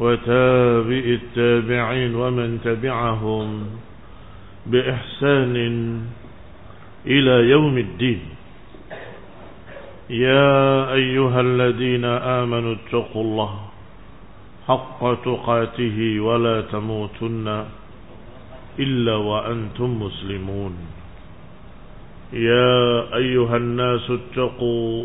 وتابع التابعين ومن تبعهم بإحسان إلى يوم الدين. يا أيها الذين آمنوا اتقوا الله حق تقاته ولا تموتن إلا وأنتم مسلمون. يا أيها الناس اتقوا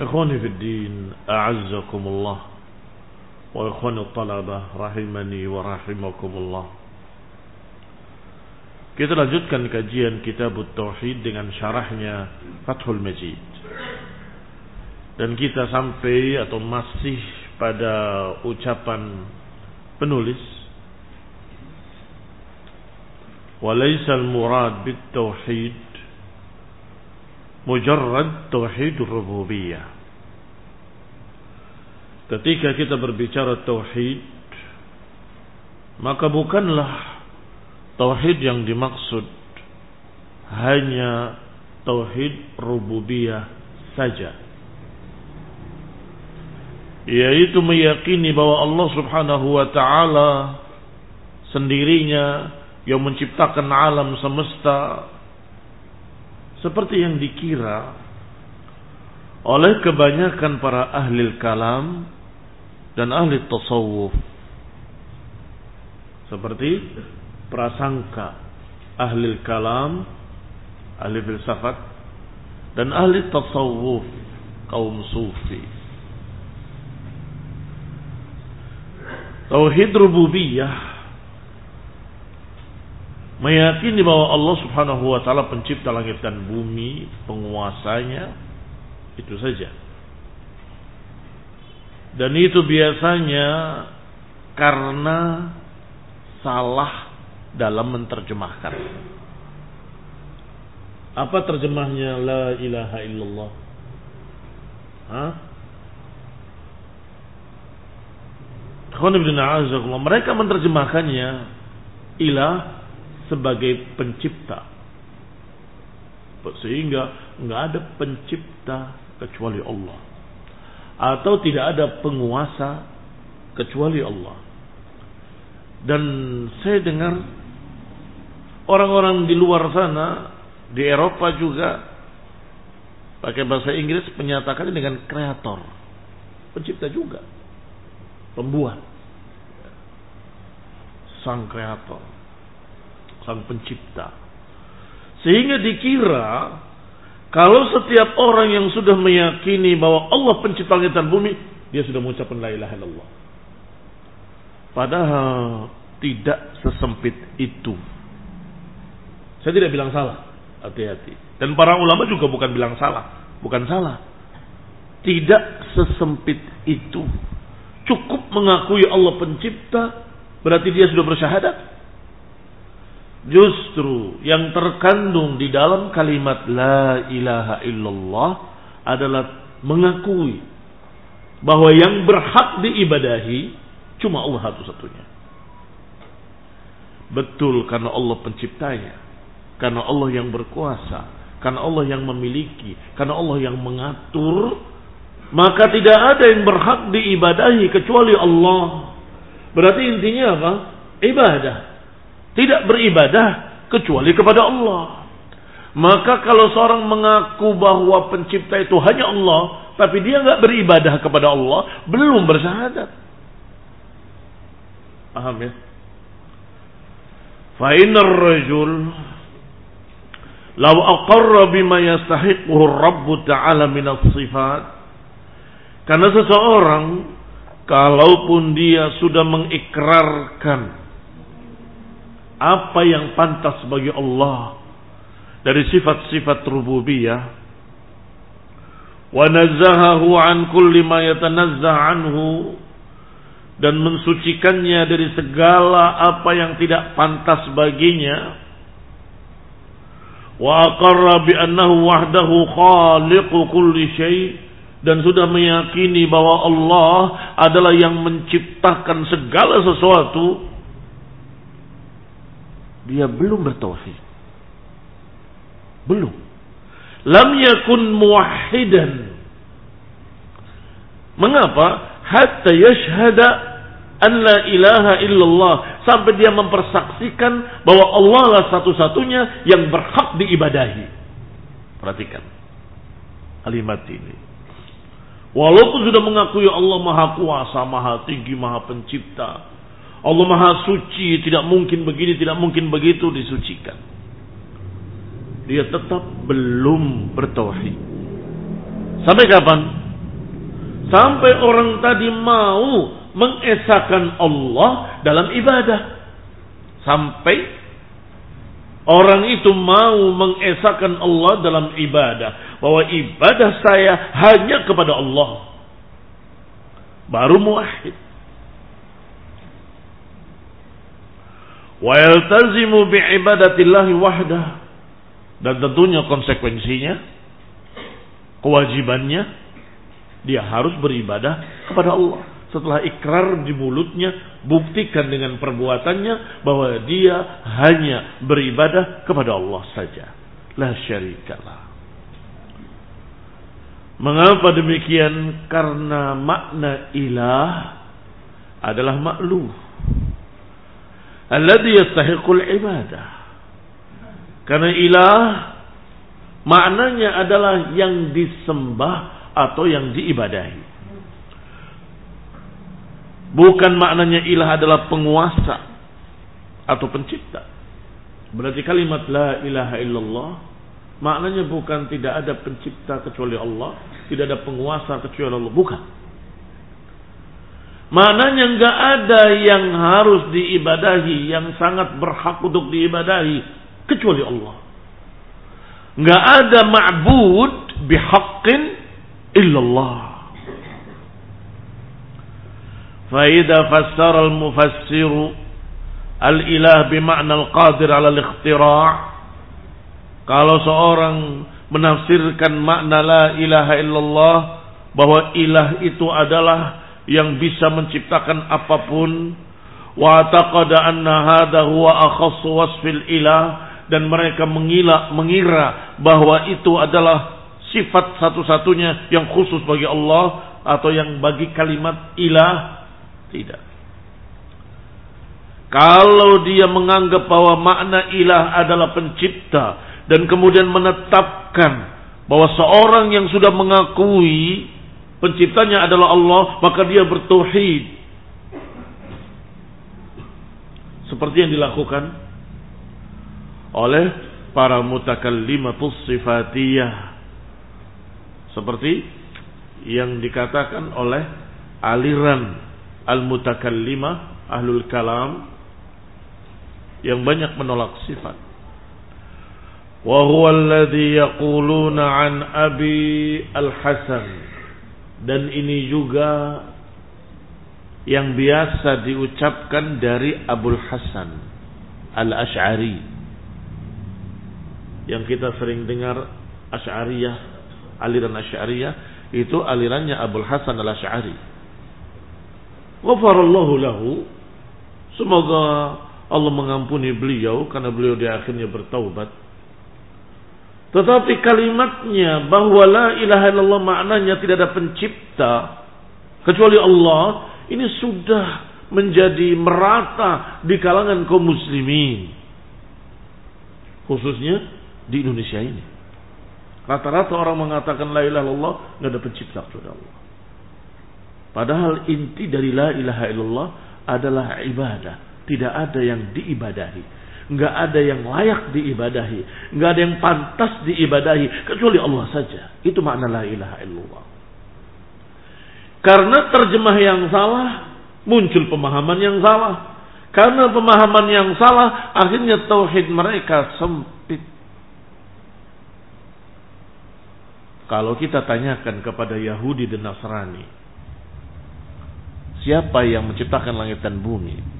إخواني في الدين أعزكم الله وإخواني الطلبة رحمني ورحمكم الله Kita lanjutkan kajian kitab Tauhid dengan syarahnya Fathul Majid. Dan kita sampai atau masih pada ucapan penulis Walaysa al-murad bit-tauhid mujarrad tauhid rububiyah. Ketika kita berbicara tauhid maka bukanlah Tauhid yang dimaksud hanya tauhid rububiyah saja. Yaitu meyakini bahwa Allah Subhanahu wa taala sendirinya yang menciptakan alam semesta seperti yang dikira oleh kebanyakan para ahli kalam dan ahli tasawuf. Seperti prasangka ahli kalam, ahli filsafat dan ahli tasawuf kaum sufi. Tauhid rububiyah meyakini bahwa Allah Subhanahu wa taala pencipta langit dan bumi, penguasanya itu saja. Dan itu biasanya karena salah dalam menerjemahkan. Apa terjemahnya la ilaha illallah? Hah? Mereka menerjemahkannya ilah sebagai pencipta. Sehingga nggak ada pencipta kecuali Allah. Atau tidak ada penguasa kecuali Allah. Dan saya dengar orang-orang di luar sana, di Eropa juga pakai bahasa Inggris menyatakannya dengan kreator. Pencipta juga. Pembuat. Sang kreator. Sang pencipta. Sehingga dikira kalau setiap orang yang sudah meyakini bahwa Allah pencipta langit dan bumi, dia sudah mengucapkan la ilaha illallah. Padahal tidak sesempit itu. Saya tidak bilang salah, hati-hati. Dan para ulama juga bukan bilang salah, bukan salah. Tidak sesempit itu. Cukup mengakui Allah pencipta, berarti dia sudah bersyahadat. Justru yang terkandung di dalam kalimat la ilaha illallah adalah mengakui bahwa yang berhak diibadahi cuma Allah satu-satunya. Betul karena Allah penciptanya, karena Allah yang berkuasa, karena Allah yang memiliki, karena Allah yang mengatur, maka tidak ada yang berhak diibadahi kecuali Allah. Berarti intinya apa? Ibadah tidak beribadah kecuali kepada Allah. Maka kalau seorang mengaku bahwa pencipta itu hanya Allah, tapi dia nggak beribadah kepada Allah, belum bersyahadat. Paham ya? Fa'inar rajul law aqarra bima yastahiquhu Rabb Ta'ala min sifat karena seseorang kalaupun dia sudah mengikrarkan apa yang pantas bagi Allah? Dari sifat-sifat rububiyah. Wa nazzahahu an kulli ma yatanazzah anhu. Dan mensucikannya dari segala apa yang tidak pantas baginya. Wa aqarra bi annahu wahdahu khaliqu kulli syai. Dan sudah meyakini bahwa Allah adalah yang menciptakan segala sesuatu dia belum bertauhid. Belum. Lam yakun muwahhidan. Mengapa? Hatta yashhada an la ilaha illallah sampai dia mempersaksikan bahwa Allah lah satu-satunya yang berhak diibadahi. Perhatikan kalimat ini. Walaupun sudah mengakui Allah Maha Kuasa, Maha Tinggi, Maha Pencipta, Allah Maha Suci, tidak mungkin begini, tidak mungkin begitu disucikan. Dia tetap belum bertauhid. Sampai kapan? Sampai orang tadi mau mengesahkan Allah dalam ibadah. Sampai orang itu mau mengesahkan Allah dalam ibadah. Bahwa ibadah saya hanya kepada Allah. Baru muahid. Wa yaltazimu bi'ibadatillahi wahdah. Dan tentunya konsekuensinya kewajibannya dia harus beribadah kepada Allah. Setelah ikrar di mulutnya buktikan dengan perbuatannya bahwa dia hanya beribadah kepada Allah saja. La syarikalah. Mengapa demikian? Karena makna ilah adalah makhluk alladhi yastahiqul ibadah. Karena ilah maknanya adalah yang disembah atau yang diibadahi. Bukan maknanya ilah adalah penguasa atau pencipta. Berarti kalimat la ilaha illallah maknanya bukan tidak ada pencipta kecuali Allah, tidak ada penguasa kecuali Allah, bukan. Mananya enggak ada yang harus diibadahi, yang sangat berhak untuk diibadahi kecuali Allah. Enggak ada ma'bud bihaqqin illallah. Faida fassara al-mufassiru al-ilah bima'na al-qadir ala al-ikhtira' Kalau seorang menafsirkan makna la ilaha illallah bahwa ilah itu adalah yang bisa menciptakan apa pun. Wa taqada anna hadha huwa akhassu wasfil ilah. Dan mereka mengira mengira bahwa itu adalah sifat satu-satunya yang khusus bagi Allah atau yang bagi kalimat ilah. Tidak. Kalau dia menganggap bahwa makna ilah adalah pencipta dan kemudian menetapkan bahwa seorang yang sudah mengakui penciptanya adalah Allah, maka dia bertauhid. Seperti yang dilakukan oleh para mutakallimatus sifatiyah. Seperti yang dikatakan oleh aliran al-mutakallimah ahlul kalam yang banyak menolak sifat. Alladhi yaquluna an Abi Al-Hasan. Dan ini juga yang biasa diucapkan dari Abul Hasan Al-Ash'ari. Yang kita sering dengar Ash'ariyah, aliran Ash'ariyah itu alirannya Abul Hasan Al-Ash'ari. Ghafarallahu lahu. Semoga Allah mengampuni beliau karena beliau di akhirnya bertaubat. Tetapi kalimatnya bahwa la ilaha illallah maknanya tidak ada pencipta kecuali Allah ini sudah menjadi merata di kalangan kaum muslimin. Khususnya di Indonesia ini. Rata-rata orang mengatakan la ilaha illallah nggak ada pencipta kecuali Allah. Padahal inti dari la ilaha illallah adalah ibadah tidak ada yang diibadahi. Nggak ada yang layak diibadahi. Nggak ada yang pantas diibadahi. Kecuali Allah saja. Itu makna la ilaha illallah. Karena terjemah yang salah, muncul pemahaman yang salah. Karena pemahaman yang salah, akhirnya tauhid mereka sempit. Kalau kita tanyakan kepada Yahudi dan Nasrani, siapa yang menciptakan langit dan bumi?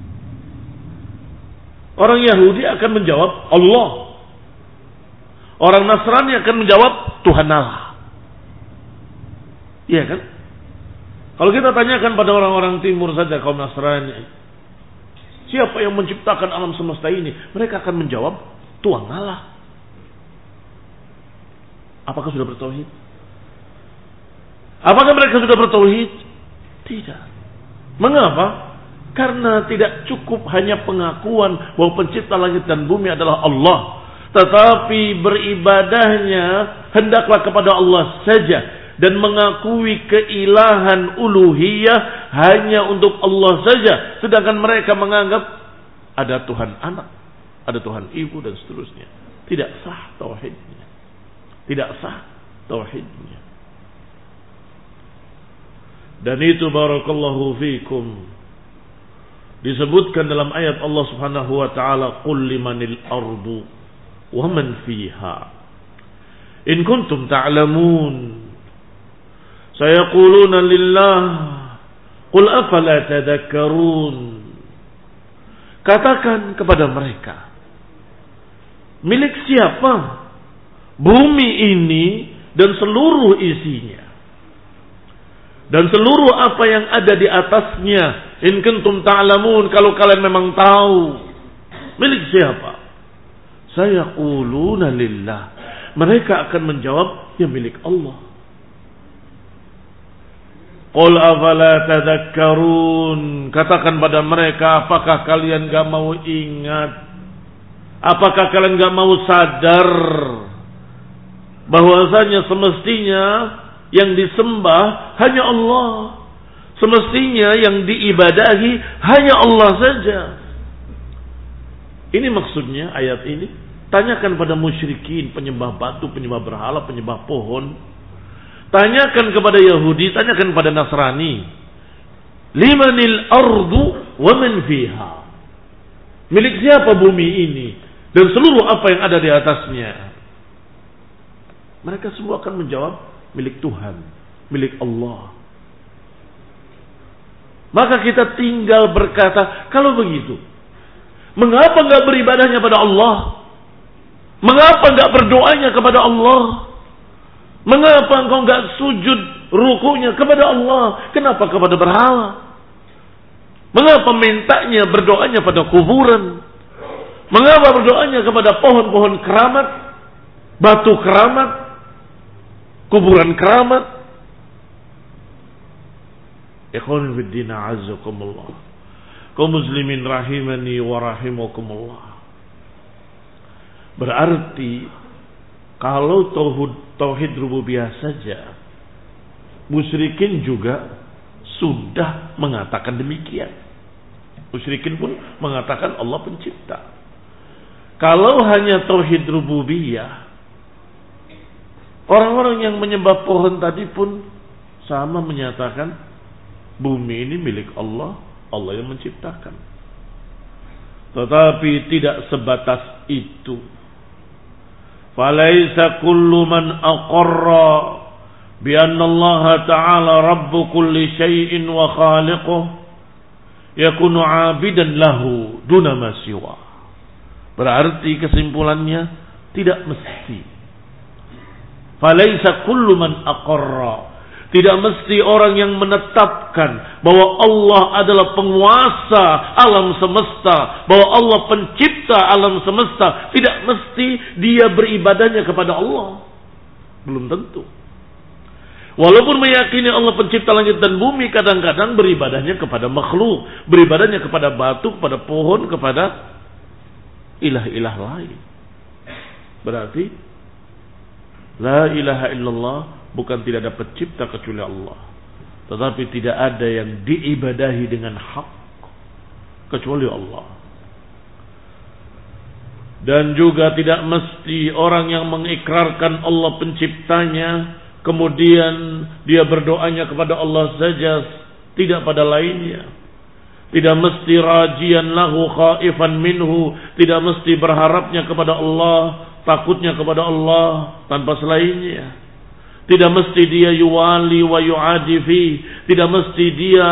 Orang Yahudi akan menjawab Allah. Orang Nasrani akan menjawab Tuhan Allah. Iya kan? Kalau kita tanyakan pada orang-orang timur saja kaum Nasrani, siapa yang menciptakan alam semesta ini? Mereka akan menjawab Tuhan Allah. Apakah sudah bertauhid? Apakah mereka sudah bertauhid? Tidak. Mengapa? Karena tidak cukup hanya pengakuan bahwa pencipta langit dan bumi adalah Allah. Tetapi beribadahnya hendaklah kepada Allah saja. Dan mengakui keilahan uluhiyah hanya untuk Allah saja. Sedangkan mereka menganggap ada Tuhan anak, ada Tuhan ibu dan seterusnya. Tidak sah tauhidnya. Tidak sah tauhidnya. Dan itu barakallahu fikum disebutkan dalam ayat Allah Subhanahu wa taala qul limanil ardu wa man fiha. In kuntum ta'lamun. Sayaquluna lillah qul afala tadhakkarun? Katakan kepada mereka milik siapa bumi ini dan seluruh isinya? Dan seluruh apa yang ada di atasnya in kuntum ta'lamun kalau kalian memang tahu milik siapa? Saya quluna lillah. Mereka akan menjawab ya milik Allah. Qul afala tadhakkarun. Katakan pada mereka apakah kalian gak mau ingat? Apakah kalian gak mau sadar bahwasanya semestinya yang disembah hanya Allah. Semestinya yang diibadahi hanya Allah saja. Ini maksudnya ayat ini. Tanyakan pada musyrikin, penyembah batu, penyembah berhala, penyembah pohon. Tanyakan kepada Yahudi, tanyakan pada Nasrani. Limanil ardu wa man fiha. Milik siapa bumi ini? Dan seluruh apa yang ada di atasnya. Mereka semua akan menjawab, milik Tuhan, milik Allah. Maka kita tinggal berkata, kalau begitu, mengapa nggak beribadahnya pada Allah? Mengapa nggak berdoanya kepada Allah? Mengapa engkau nggak sujud rukunya kepada Allah? Kenapa kepada berhala? Mengapa mintanya berdoanya pada kuburan? Mengapa berdoanya kepada pohon-pohon keramat, batu keramat, kuburan keramat. Ikhwan fiddin azakumullah. kaum muslimin rahimani wa rahimakumullah. Berarti kalau tauhid tauhid rububiyah saja musyrikin juga sudah mengatakan demikian. Musyrikin pun mengatakan Allah pencipta. Kalau hanya tauhid rububiyah orang-orang yang menyembah pohon tadi pun sama menyatakan bumi ini milik Allah, Allah yang menciptakan. Tetapi tidak sebatas itu. Falaisa kullu man aqarra bi anna Allah Ta'ala Rabb kulli syai'in wa khaliquh yakunu 'abidan lahu duna ma siwa. Berarti kesimpulannya tidak mesti. Falaisa kullu man aqarra tidak mesti orang yang menetapkan bahwa Allah adalah penguasa alam semesta, bahwa Allah pencipta alam semesta. Tidak mesti dia beribadahnya kepada Allah. Belum tentu. Walaupun meyakini Allah pencipta langit dan bumi, kadang-kadang beribadahnya kepada makhluk, beribadahnya kepada batu, kepada pohon, kepada ilah-ilah lain. Berarti La ilaha illallah bukan tidak ada pencipta kecuali Allah. Tetapi tidak ada yang diibadahi dengan hak kecuali Allah. Dan juga tidak mesti orang yang mengikrarkan Allah penciptanya kemudian dia berdoanya kepada Allah saja tidak pada lainnya. Tidak mesti rajian lahu khaifan minhu, tidak mesti berharapnya kepada Allah, takutnya kepada Allah tanpa selainnya. Tidak mesti dia yuwali wa yu'adifi. Tidak mesti dia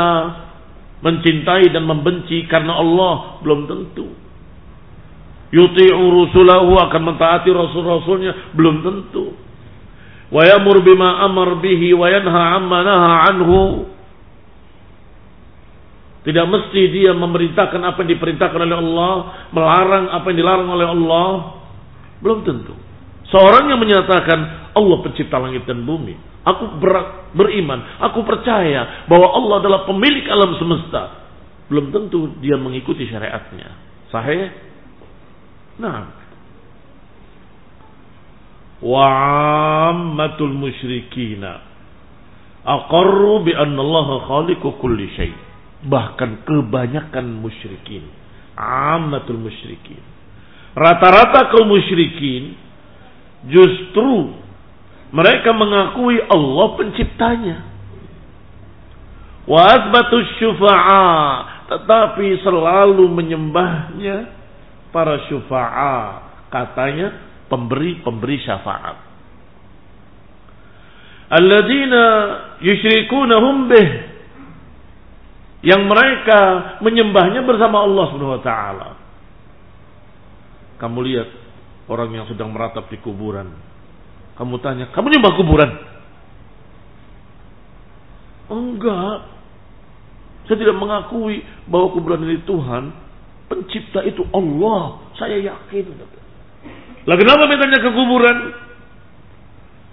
mencintai dan membenci karena Allah. Belum tentu. Yuti'u rusulahu akan mentaati rasul-rasulnya. Belum tentu. Wa yamur bima amar bihi wa yanha amma naha anhu. Tidak mesti dia memerintahkan apa yang diperintahkan oleh Allah, melarang apa yang dilarang oleh Allah. Belum tentu. Seorang yang menyatakan Allah pencipta langit dan bumi. Aku ber, beriman, aku percaya bahwa Allah adalah pemilik alam semesta. Belum tentu dia mengikuti syariatnya. Sahih? Nah. Wa'ammatul musyrikina aqarru bi anna Allah khaliqu kulli syai. Bahkan kebanyakan musyrikin, ammatul musyrikin. Rata-rata kaum musyrikin Justru mereka mengakui Allah penciptanya. Wa asbatu syufa'a. Tetapi selalu menyembahnya para syufa'a. Katanya pemberi-pemberi syafaat. Alladzina yushrikunahum bih. Yang mereka menyembahnya bersama Allah Subhanahu wa taala. Kamu lihat orang yang sedang meratap di kuburan. Kamu tanya, kamu nyembah kuburan? Enggak. Saya tidak mengakui bahwa kuburan ini Tuhan. Pencipta itu Allah. Saya yakin. Lah kenapa mintanya ke kuburan?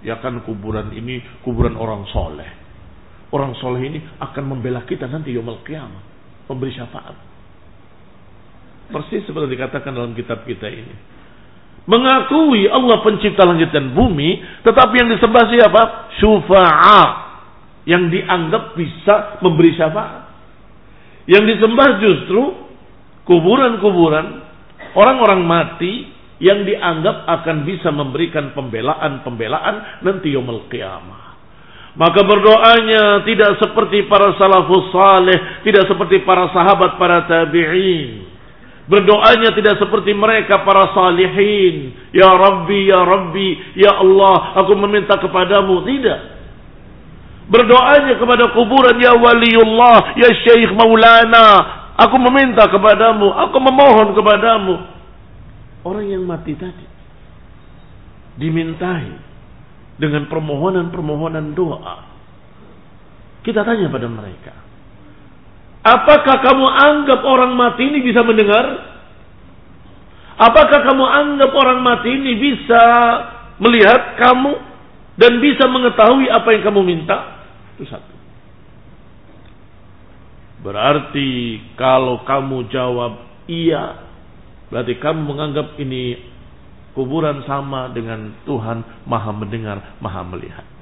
Ya kan kuburan ini kuburan orang soleh. Orang soleh ini akan membela kita nanti yomel kiamat. Memberi syafaat. Persis seperti dikatakan dalam kitab kita ini mengakui Allah pencipta langit dan bumi, tetapi yang disembah siapa? Syufa'a. Yang dianggap bisa memberi syafaat. Yang disembah justru kuburan-kuburan orang-orang mati yang dianggap akan bisa memberikan pembelaan-pembelaan nanti yaumul qiyamah. Maka berdoanya tidak seperti para salafus saleh, tidak seperti para sahabat, para tabi'in Berdoanya tidak seperti mereka para salihin. Ya Rabbi, Ya Rabbi, Ya Allah, aku meminta kepadamu. Tidak. Berdoanya kepada kuburan, Ya Waliullah, Ya Syekh Maulana. Aku meminta kepadamu, aku memohon kepadamu. Orang yang mati tadi. Dimintai. Dengan permohonan-permohonan doa. Kita tanya pada mereka. Apakah kamu anggap orang mati ini bisa mendengar? Apakah kamu anggap orang mati ini bisa melihat kamu dan bisa mengetahui apa yang kamu minta? Itu satu. Berarti kalau kamu jawab iya, berarti kamu menganggap ini kuburan sama dengan Tuhan maha mendengar, maha melihat.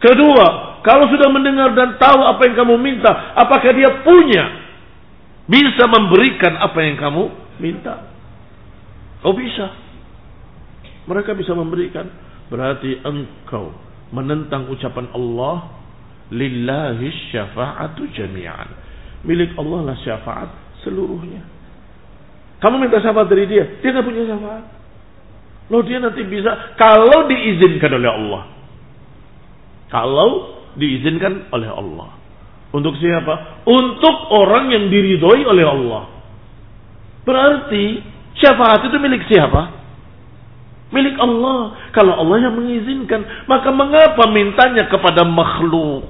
Kedua, kalau sudah mendengar dan tahu apa yang kamu minta, apakah dia punya bisa memberikan apa yang kamu minta? Oh bisa. Mereka bisa memberikan. Berarti engkau menentang ucapan Allah, lillahi syafa'atu jami'an. Milik Allah lah syafaat seluruhnya. Kamu minta syafaat dari dia, dia nggak punya syafaat. Loh dia nanti bisa kalau diizinkan oleh Allah. Kalau diizinkan oleh Allah. Untuk siapa? Untuk orang yang diridhoi oleh Allah. Berarti syafaat itu milik siapa? Milik Allah. Kalau Allah yang mengizinkan, maka mengapa mintanya kepada makhluk?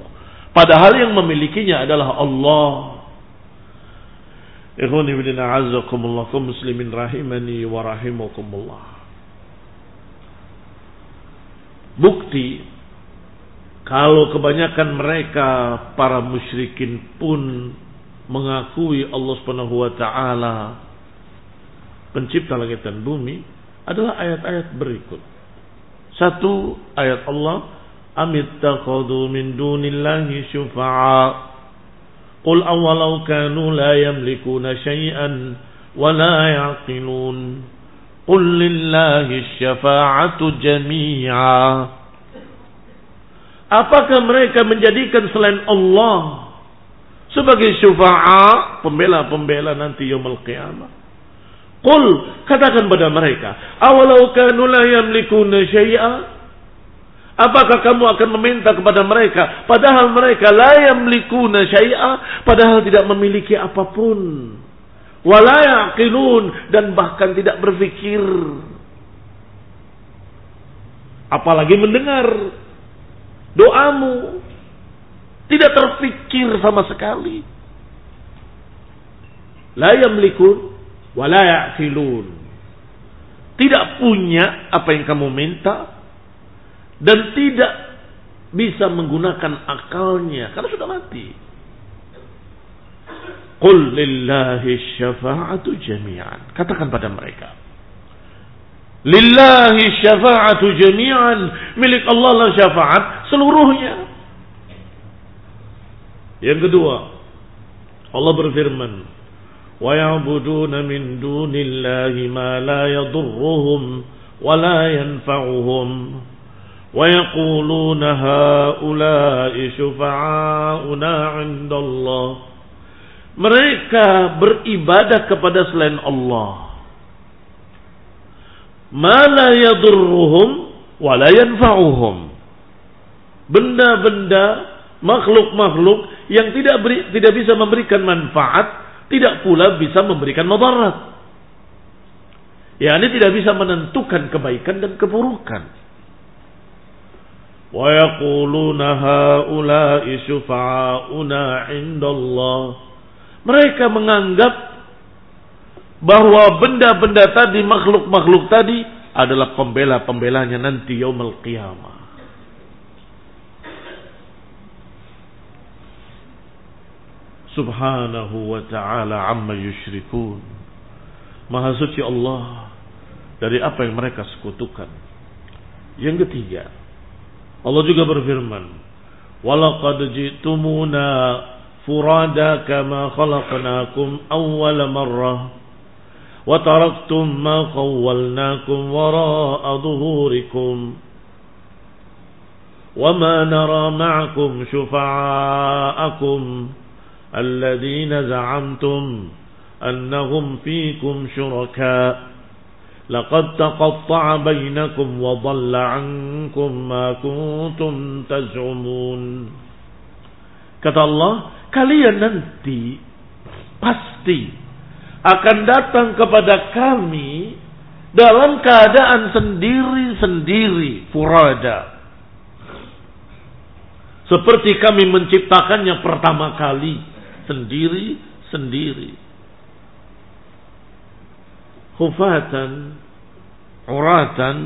Padahal yang memilikinya adalah Allah. Bukti kalau kebanyakan mereka para musyrikin pun mengakui Allah Subhanahu wa taala pencipta langit dan bumi adalah ayat-ayat berikut. Satu ayat Allah, "Amittakhadhu min dunillahi syufa'a" Qul awalau kanu la yamlikuna syai'an wa la yaqilun. Qul lillahi syafa'atu jami'a. Apakah mereka menjadikan selain Allah sebagai syufa'a, pembela-pembela nanti yaumul qiyamah? Qul katakan pada mereka, awalau kanu la yamlikuna syai'a? Apakah kamu akan meminta kepada mereka padahal mereka la yamlikuna syai'a, padahal tidak memiliki apa pun? Wala yaqilun dan bahkan tidak berpikir. Apalagi mendengar doamu. Tidak terfikir sama sekali. La yamlikun wa la ya'filun. Tidak punya apa yang kamu minta dan tidak bisa menggunakan akalnya karena sudah mati. Qul lillahi syafa'atu jami'an. Katakan pada mereka. Lillahi syafa'atu jami'an. Milik Allah lah syafaat seluruhnya. Yang kedua, Allah berfirman, "Wa ya'buduna min dunillahi ma la yadurruhum wa la yanfa'uhum." ويقولون هؤلاء شفعاؤنا عند الله mereka beribadah kepada selain Allah ma la yadurruhum wa yanfa'uhum. Benda-benda makhluk-makhluk yang tidak beri, tidak bisa memberikan manfaat, tidak pula bisa memberikan madarat. Ya, ini tidak bisa menentukan kebaikan dan keburukan. Wa yaquluna haula'i 'indallah. Mereka menganggap bahwa benda-benda tadi, makhluk-makhluk tadi adalah pembela-pembelanya nanti yaumul qiyamah. Subhanahu wa ta'ala amma yushrikun. Maha suci Allah dari apa yang mereka sekutukan. Yang ketiga, Allah juga berfirman, "Walaqad ji'tumuna furada kama khalaqnakum awwala marrah." وتركتم ما خولناكم وراء ظهوركم وما نرى معكم شفعاءكم الذين زعمتم أنهم فيكم شركاء لقد تقطع بينكم وضل عنكم ما كنتم تزعمون kata Allah kalian nanti pasti akan datang kepada kami dalam keadaan sendiri-sendiri furada. Seperti kami menciptakannya pertama kali sendiri-sendiri. Hufatan, uratan,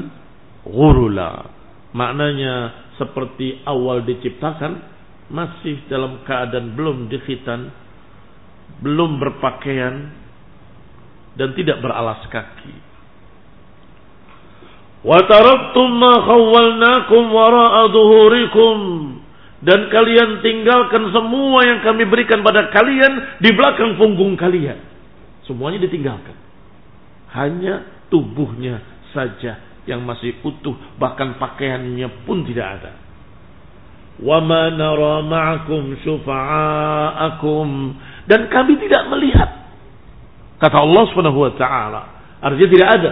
gurula. Maknanya seperti awal diciptakan masih dalam keadaan belum dikhitan belum berpakaian dan tidak beralas kaki. Wa taraktum ma khawwalnakum wara'a dhuhurikum dan kalian tinggalkan semua yang kami berikan pada kalian di belakang punggung kalian. Semuanya ditinggalkan. Hanya tubuhnya saja yang masih utuh, bahkan pakaiannya pun tidak ada. Ma nara ma'akum syufa'akum dan kami tidak melihat kata Allah Subhanahu wa taala. Artinya tidak ada.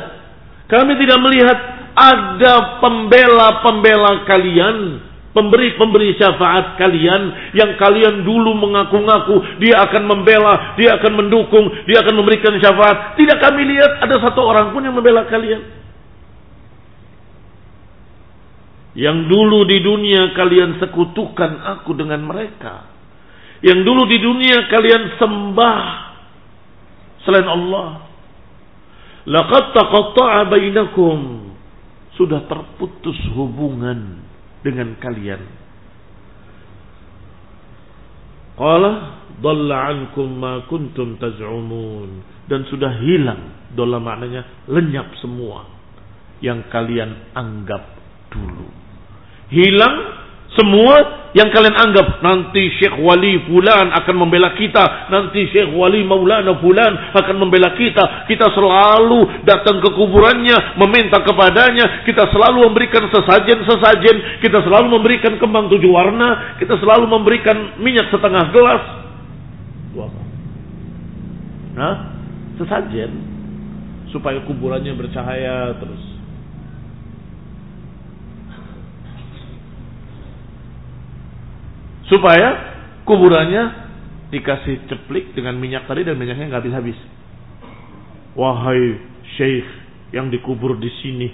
Kami tidak melihat ada pembela-pembela kalian, pemberi-pemberi syafaat kalian yang kalian dulu mengaku-ngaku dia akan membela, dia akan mendukung, dia akan memberikan syafaat. Tidak kami lihat ada satu orang pun yang membela kalian. Yang dulu di dunia kalian sekutukan aku dengan mereka. Yang dulu di dunia kalian sembah selain Allah. Laqad taqatta'a bainakum sudah terputus hubungan dengan kalian. Qala dhalla ankum ma kuntum taz'umun dan sudah hilang dola maknanya lenyap semua yang kalian anggap dulu. Hilang semua yang kalian anggap nanti Syekh Wali Fulan akan membela kita, nanti Syekh Wali Maulana Fulan akan membela kita. Kita selalu datang ke kuburannya, meminta kepadanya, kita selalu memberikan sesajen-sesajen, kita selalu memberikan kembang tujuh warna, kita selalu memberikan minyak setengah gelas. Nah, sesajen. Supaya kuburannya bercahaya terus. Supaya kuburannya dikasih ceplik dengan minyak tadi dan minyaknya nggak habis-habis. Wahai Syekh yang dikubur di sini,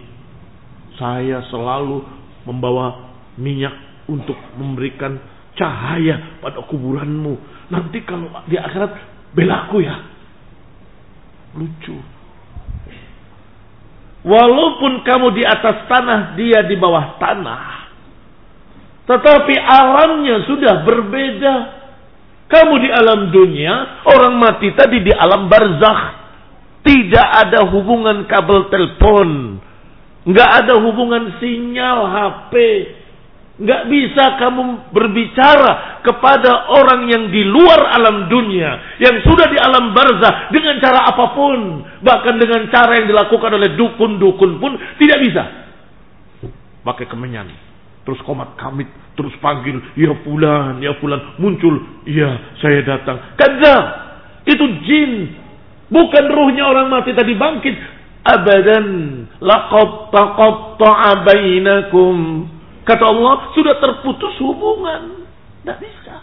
saya selalu membawa minyak untuk memberikan cahaya pada kuburanmu. Nanti kalau di akhirat belaku ya. Lucu. Walaupun kamu di atas tanah, dia di bawah tanah. Tetapi alamnya sudah berbeda. Kamu di alam dunia, orang mati tadi di alam barzakh. Tidak ada hubungan kabel telepon. Nggak ada hubungan sinyal HP. Nggak bisa kamu berbicara kepada orang yang di luar alam dunia. Yang sudah di alam barzah dengan cara apa pun. Bahkan dengan cara yang dilakukan oleh dukun-dukun pun tidak bisa. Pakai kemenyan terus komat kamit, terus panggil, ya fulan, ya fulan, muncul, ya saya datang. Kadzab. Itu jin. Bukan ruhnya orang mati tadi bangkit. Abadan. Laqad taqatta'a bainakum. Kata Allah, sudah terputus hubungan. Tidak bisa.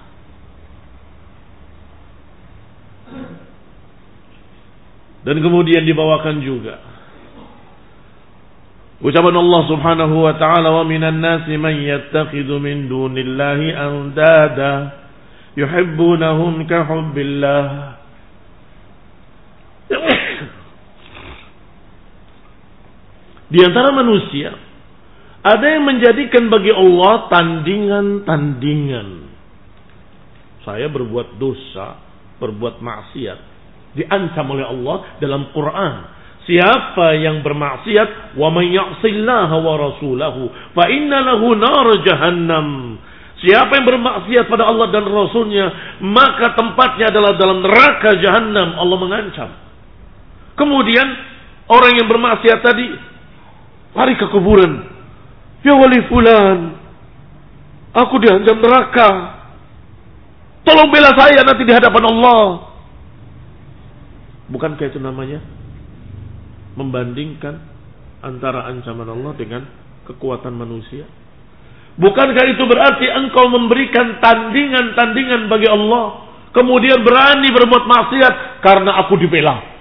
Dan kemudian dibawakan juga Ucapan Allah Subhanahu wa taala wa minan nasi man yattakhidhu min dunillahi andada yuhibbunahum ka hubbillah Di antara manusia ada yang menjadikan bagi Allah tandingan-tandingan. Saya berbuat dosa, berbuat maksiat, diancam oleh Allah dalam Quran Siapa yang bermaksiat wa man ya'sillaha wa rasulahu fa inna lahu nar jahannam. Siapa yang bermaksiat pada Allah dan Rasulnya, maka tempatnya adalah dalam neraka jahanam. Allah mengancam. Kemudian orang yang bermaksiat tadi lari ke kuburan. Ya wali fulan, aku diancam neraka. Tolong bela saya nanti di hadapan Allah. Bukankah itu namanya membandingkan antara ancaman Allah dengan kekuatan manusia? Bukankah itu berarti engkau memberikan tandingan-tandingan bagi Allah, kemudian berani berbuat maksiat karena aku dibela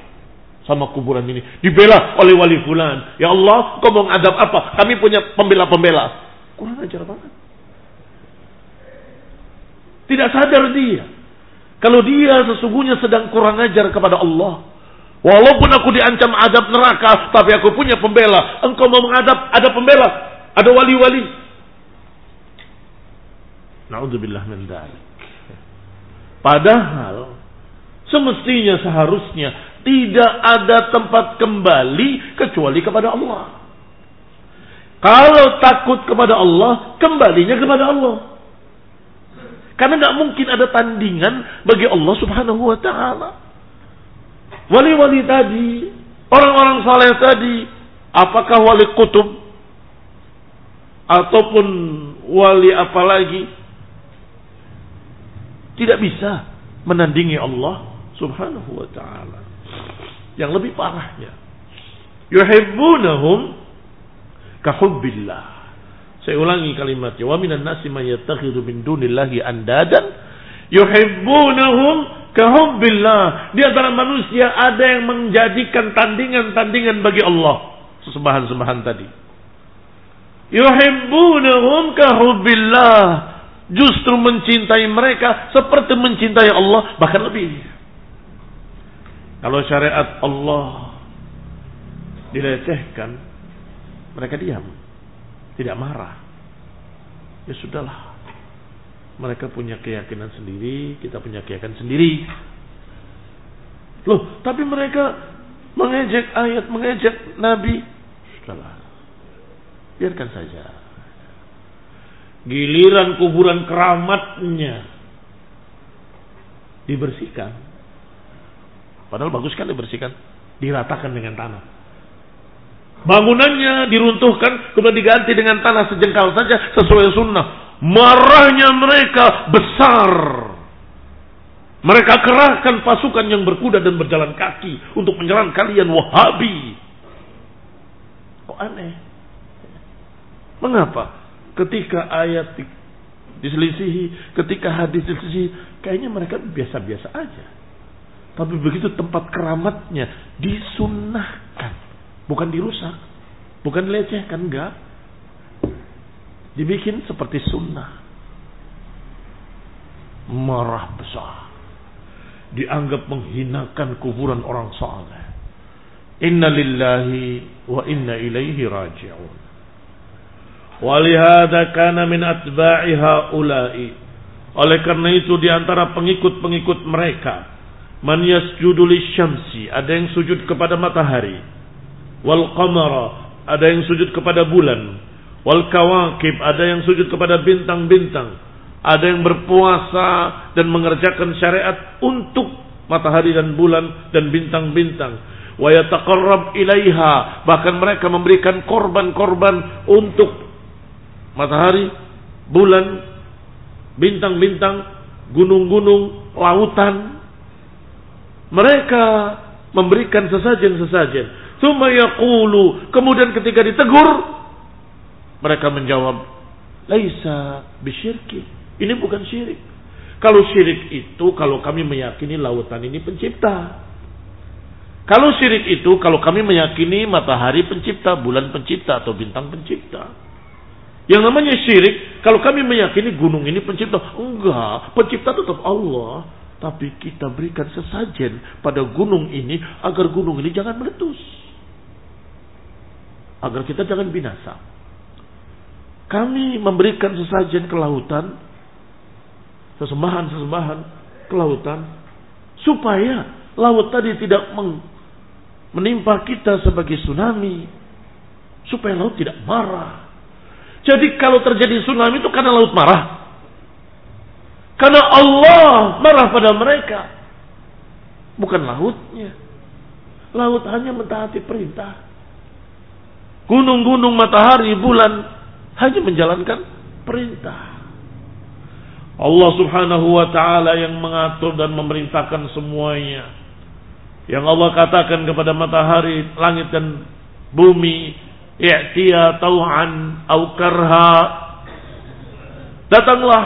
sama kuburan ini, dibela oleh wali fulan. Ya Allah, kau mau ngadap apa? Kami punya pembela-pembela. Kurang ajar banget. Tidak sadar dia. Kalau dia sesungguhnya sedang kurang ajar kepada Allah. Walaupun aku diancam adab neraka, tapi aku punya pembela. Engkau mau mengadap, ada pembela. Ada wali-wali. Naudzubillah min dalik. Padahal Semestinya seharusnya tidak ada tempat kembali kecuali kepada Allah. Kalau takut kepada Allah, kembalinya kepada Allah. Karena nggak mungkin ada tandingan bagi Allah Subhanahu wa taala. Wali-wali tadi, orang-orang saleh tadi, apakah wali kutub ataupun wali apalagi tidak bisa menandingi Allah Subhanahu wa taala. Yang lebih parahnya, yuhibbunahum kahubbillah. Saya ulangi kalimatnya. Wa minan nasi man yattakhidhu min dunillahi andadan yuhibbunahum kahubbillah. Di antara manusia ada yang menjadikan tandingan-tandingan bagi Allah. Sesembahan-sembahan tadi. Yuhibbunahum kahubbillah justru mencintai mereka seperti mencintai Allah bahkan lebih. Kalau syariat Allah dilecehkan, mereka diam, tidak marah. Ya sudahlah. Mereka punya keyakinan sendiri, kita punya keyakinan sendiri. Loh, tapi mereka mengejek ayat, mengejek Nabi. Sudahlah. Biarkan saja. Giliran kuburan keramatnya dibersihkan Padahal bagus kan dibersihkan, diratakan dengan tanah. Bangunannya diruntuhkan, kemudian diganti dengan tanah sejengkal saja sesuai sunnah. Marahnya mereka besar. Mereka kerahkan pasukan yang berkuda dan berjalan kaki untuk menyerang kalian Wahabi. Kok aneh? Mengapa? Ketika ayat diselisihi, ketika hadis diselisihi, kayaknya mereka biasa-biasa aja. Tapi begitu tempat keramatnya disunnahkan. Bukan dirusak. Bukan dilecehkan, enggak. Dibikin seperti sunnah. Marah besar. Dianggap menghinakan kuburan orang saleh. Inna lillahi wa inna ilaihi raji'un. Walihada kana min atba'i haula'i. Oleh karena itu di antara pengikut-pengikut mereka Man yasjudu syamsi, ada yang sujud kepada matahari. Wal qamara, ada yang sujud kepada bulan. Wal kawakib, ada yang sujud kepada bintang-bintang. Ada yang berpuasa dan mengerjakan syariat untuk matahari dan bulan dan bintang-bintang. Wa yataqarrab ilaiha, bahkan mereka memberikan korban-korban untuk matahari, bulan, bintang-bintang, gunung-gunung, lautan, mereka memberikan sesajen-sesajen. Suma yaqulu. Kemudian ketika ditegur. Mereka menjawab. Laisa bisyirki. Ini bukan syirik. Kalau syirik itu kalau kami meyakini lautan ini pencipta. Kalau syirik itu kalau kami meyakini matahari pencipta, bulan pencipta atau bintang pencipta. Yang namanya syirik kalau kami meyakini gunung ini pencipta. Enggak, pencipta tetap Allah. Tapi kita berikan sesajen pada gunung ini agar gunung ini jangan meletus. Agar kita jangan binasa. Kami memberikan sesajen ke lautan, sesembahan-sesembahan ke lautan, supaya laut tadi tidak menimpa kita sebagai tsunami, supaya laut tidak marah. Jadi kalau terjadi tsunami itu karena laut marah. Karena Allah marah pada mereka. Bukan lautnya. Laut hanya mentaati perintah. Gunung-gunung, matahari, bulan hanya menjalankan perintah. Allah subhanahu wa ta'ala yang mengatur dan memerintahkan semuanya. Yang Allah katakan kepada matahari, langit dan bumi, i'tiya tau'an au karha. Datanglah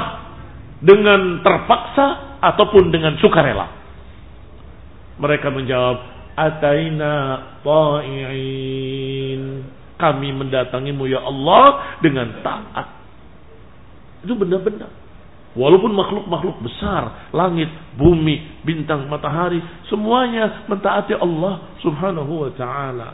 dengan terpaksa ataupun dengan sukarela. Mereka menjawab, Ataina ta'i'in. Kami mendatangimu ya Allah dengan taat. Itu benda-benda. Walaupun makhluk-makhluk besar, langit, bumi, bintang, matahari, semuanya mentaati Allah subhanahu wa ta'ala.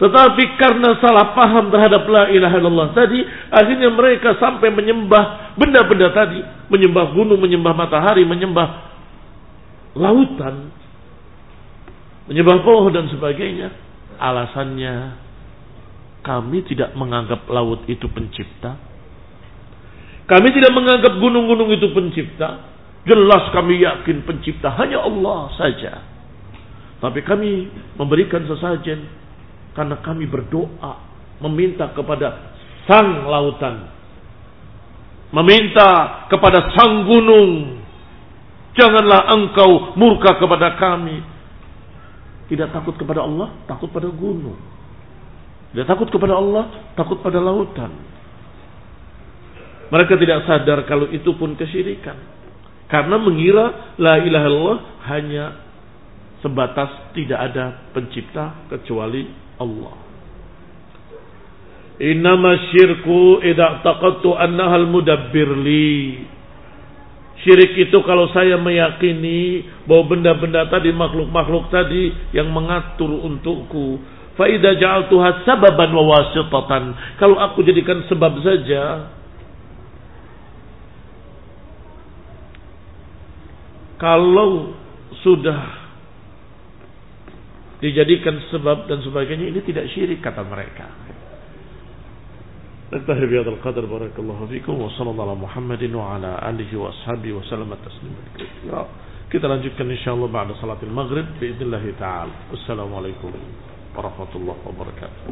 Tetapi karena salah paham terhadap la ilaha illallah tadi, akhirnya mereka sampai menyembah benda-benda tadi, menyembah gunung, menyembah matahari, menyembah lautan, menyembah pohon dan sebagainya. Alasannya kami tidak menganggap laut itu pencipta. Kami tidak menganggap gunung-gunung itu pencipta. Jelas kami yakin pencipta hanya Allah saja. Tapi kami memberikan sesajen karena kami berdoa meminta kepada sang lautan. Meminta kepada sang gunung. Janganlah engkau murka kepada kami. Tidak takut kepada Allah, takut pada gunung. Tidak takut kepada Allah, takut pada lautan. Mereka tidak sadar kalau itu pun kesyirikan. Karena mengira la ilaha illallah hanya sebatas tidak ada pencipta kecuali Allah. Innama syirku idza taqattu annaha al-mudabbir li. Syirik itu kalau saya meyakini bahwa benda-benda tadi, makhluk-makhluk tadi yang mengatur untukku. Faidah ja'altuha sababan wa wasitatan. Kalau aku jadikan sebab saja, kalau sudah dijadikan sebab dan sebagainya ini tidak syirik kata mereka. ننتهي بهذا القدر بارك الله فيكم وصلى الله على محمد وعلى آله وأصحابه وسلم تسليما كثيرا kita lanjutkan insyaallah ba'da salatil maghrib باذن الله تعالى والسلام ورحمة الله وبركاته.